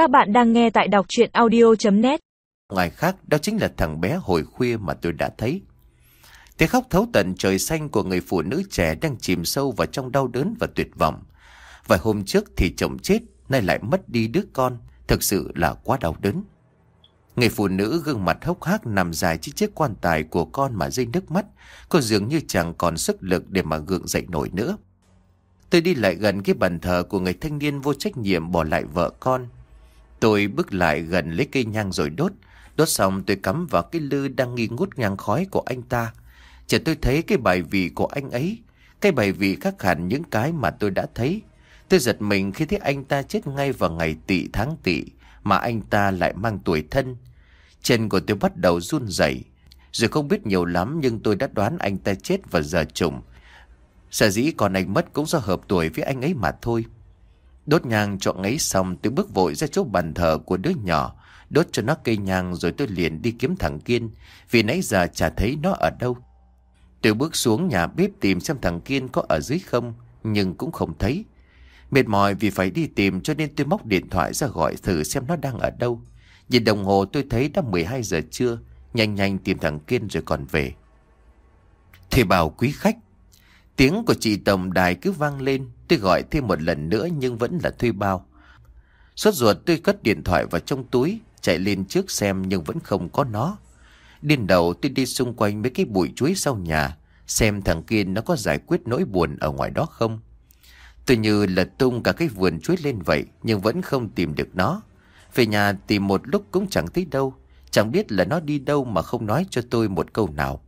Các bạn đang nghe tại đọc chuyện audio.net Ngoài khác đó chính là thằng bé hồi khuya mà tôi đã thấy. Tiếng khóc thấu tận trời xanh của người phụ nữ trẻ đang chìm sâu vào trong đau đớn và tuyệt vọng. Vài hôm trước thì chồng chết, nay lại mất đi đứa con, thực sự là quá đau đớn. Người phụ nữ gương mặt hốc hác nằm dài trên chiếc quan tài của con mà rơi nước mắt, cô dường như chẳng còn sức lực để mà gượng dậy nổi nữa. Tôi đi lại gần cái bàn thờ của người thanh niên vô trách nhiệm bỏ lại vợ con. Tôi bước lại gần lấy cây nhang rồi đốt. Đốt xong tôi cắm vào cái lư đang nghi ngút nhang khói của anh ta. Chợt tôi thấy cái bài vị của anh ấy. Cái bài vị khác hẳn những cái mà tôi đã thấy. Tôi giật mình khi thấy anh ta chết ngay vào ngày tỵ tháng tỵ, mà anh ta lại mang tuổi thân. Chân của tôi bắt đầu run rẩy. Rồi không biết nhiều lắm, nhưng tôi đã đoán anh ta chết vào giờ trùng. Sở dĩ còn anh mất cũng do hợp tuổi với anh ấy mà thôi. Đốt nhang cho ấy xong, tôi bước vội ra chỗ bàn thờ của đứa nhỏ. Đốt cho nó cây nhang, rồi tôi liền đi kiếm thằng Kiên. Vì nãy giờ chả thấy nó ở đâu. Tôi bước xuống nhà bếp tìm xem thằng Kiên có ở dưới không. Nhưng cũng không thấy. Mệt mỏi vì phải đi tìm, cho nên tôi móc điện thoại ra gọi thử xem nó đang ở đâu. Nhìn đồng hồ, tôi thấy đã 12 giờ trưa. Nhanh nhanh tìm thằng Kiên rồi còn về. Thì bảo quý khách. Tiếng của chị tổng đài cứ vang lên. Tôi gọi thêm một lần nữa nhưng vẫn là thuê bao. suốt ruột, tôi cất điện thoại vào trong túi. Chạy lên trước xem nhưng vẫn không có nó. Điên đầu, tôi đi xung quanh mấy cái bụi chuối sau nhà. Xem thằng Kiên nó có giải quyết nỗi buồn ở ngoài đó không. Tôi như lật tung cả cái vườn chuối lên vậy nhưng vẫn không tìm được nó. Về nhà tìm một lúc cũng chẳng thấy đâu. Chẳng biết là nó đi đâu mà không nói cho tôi một câu nào.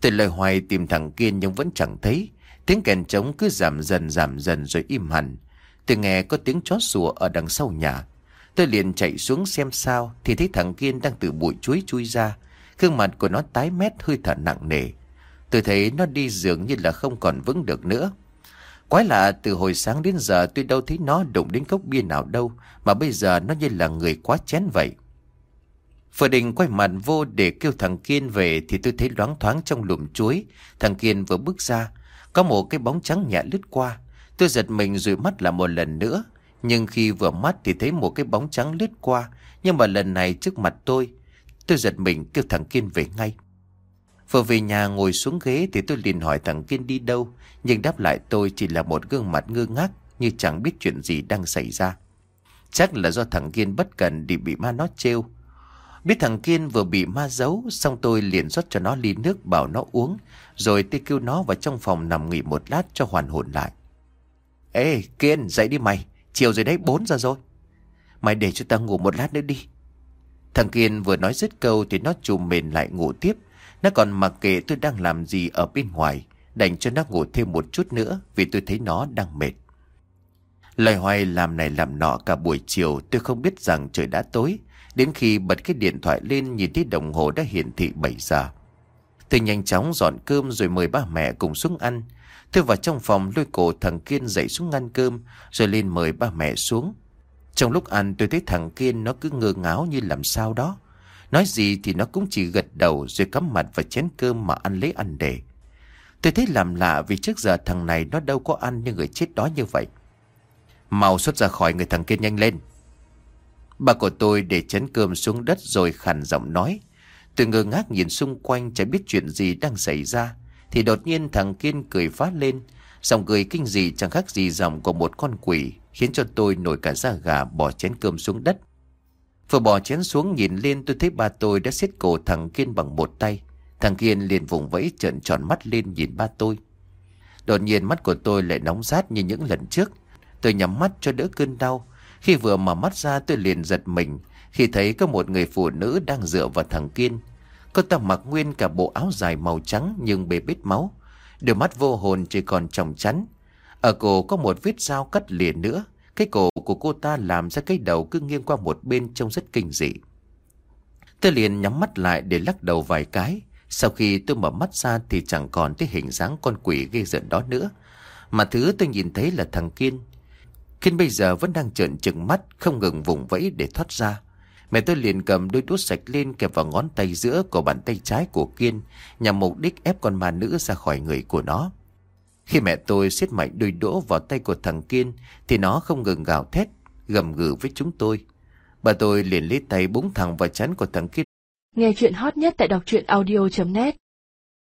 Tôi lời hoài tìm thằng Kiên nhưng vẫn chẳng thấy. Tiếng kèn trống cứ giảm dần giảm dần rồi im hẳn. Tôi nghe có tiếng chó sủa ở đằng sau nhà. Tôi liền chạy xuống xem sao thì thấy thằng Kiên đang từ bụi chuối chui ra. Gương mặt của nó tái mét hơi thở nặng nề. Tôi thấy nó đi dường như là không còn vững được nữa. Quái lạ từ hồi sáng đến giờ tôi đâu thấy nó đụng đến cốc bia nào đâu mà bây giờ nó như là người quá chén vậy. Phở đình quay mặt vô để kêu thằng Kiên về thì tôi thấy loáng thoáng trong lùm chuối. Thằng Kiên vừa bước ra, có một cái bóng trắng nhẹ lướt qua. Tôi giật mình rồi mắt là một lần nữa. Nhưng khi vừa mắt thì thấy một cái bóng trắng lướt qua. Nhưng mà lần này trước mặt tôi, tôi giật mình kêu thằng Kiên về ngay. Vừa về nhà ngồi xuống ghế thì tôi liền hỏi thằng Kiên đi đâu. Nhưng đáp lại tôi chỉ là một gương mặt ngơ ngác như chẳng biết chuyện gì đang xảy ra. Chắc là do thằng Kiên bất cần để bị ma nó trêu. Biết thằng Kiên vừa bị ma giấu, xong tôi liền rót cho nó ly nước bảo nó uống, rồi tôi kêu nó vào trong phòng nằm nghỉ một lát cho hoàn hồn lại. Ê, Kiên, dậy đi mày, chiều rồi đấy, 4 giờ rồi. Mày để cho ta ngủ một lát nữa đi. Thằng Kiên vừa nói dứt câu thì nó trùm mền lại ngủ tiếp. Nó còn mặc kệ tôi đang làm gì ở bên ngoài, đành cho nó ngủ thêm một chút nữa vì tôi thấy nó đang mệt. Lời hoài làm này làm nọ cả buổi chiều tôi không biết rằng trời đã tối. Đến khi bật cái điện thoại lên nhìn thấy đồng hồ đã hiển thị 7 giờ. Tôi nhanh chóng dọn cơm rồi mời ba mẹ cùng xuống ăn. Tôi vào trong phòng lôi cổ thằng Kiên dậy xuống ăn cơm, rồi lên mời ba mẹ xuống. Trong lúc ăn, tôi thấy thằng Kiên nó cứ ngơ ngáo như làm sao đó. Nói gì thì nó cũng chỉ gật đầu rồi cắm mặt vào chén cơm mà ăn lấy ăn để. Tôi thấy làm lạ vì trước giờ thằng này nó đâu có ăn như người chết đó như vậy. Mau xuất ra khỏi người thằng Kiên nhanh lên. Bà của tôi để chén cơm xuống đất rồi khàn giọng nói. Tôi ngơ ngác nhìn xung quanh chẳng biết chuyện gì đang xảy ra. Thì đột nhiên thằng Kiên cười phát lên. Giọng cười kinh dị chẳng khác gì giọng của một con quỷ. Khiến cho tôi nổi cả da gà bỏ chén cơm xuống đất. Vừa bỏ chén xuống nhìn lên, tôi thấy ba tôi đã siết cổ thằng Kiên bằng một tay. Thằng Kiên liền vùng vẫy trợn tròn mắt lên nhìn ba tôi. Đột nhiên mắt của tôi lại nóng rát như những lần trước. Tôi nhắm mắt cho đỡ cơn đau. Khi vừa mở mắt ra, tôi liền giật mình, khi thấy có một người phụ nữ đang dựa vào thằng Kiên. Cô ta mặc nguyên cả bộ áo dài màu trắng nhưng bê bết máu. Đôi mắt vô hồn chỉ còn tròng chắn. Ở cổ có một vết dao cắt liền nữa. Cái cổ của cô ta làm ra cái đầu cứ nghiêng qua một bên trông rất kinh dị. Tôi liền nhắm mắt lại để lắc đầu vài cái. Sau khi tôi mở mắt ra thì chẳng còn thấy hình dáng con quỷ ghê giận đó nữa. Mà thứ tôi nhìn thấy là thằng Kiên. Kiên bây giờ vẫn đang trợn trừng mắt, không ngừng vùng vẫy để thoát ra. Mẹ tôi liền cầm đôi đũa sạch lên kẹp vào ngón tay giữa của bàn tay trái của Kiên, nhằm mục đích ép con ma nữ ra khỏi người của nó. Khi mẹ tôi siết mạnh đôi đũa vào tay của thằng Kiên, thì nó không ngừng gào thét, gầm gừ với chúng tôi. Bà tôi liền lấy tay búng thẳng vào chán của thằng kiên. Nghe chuyện hot nhất tại đọc truyện audio.net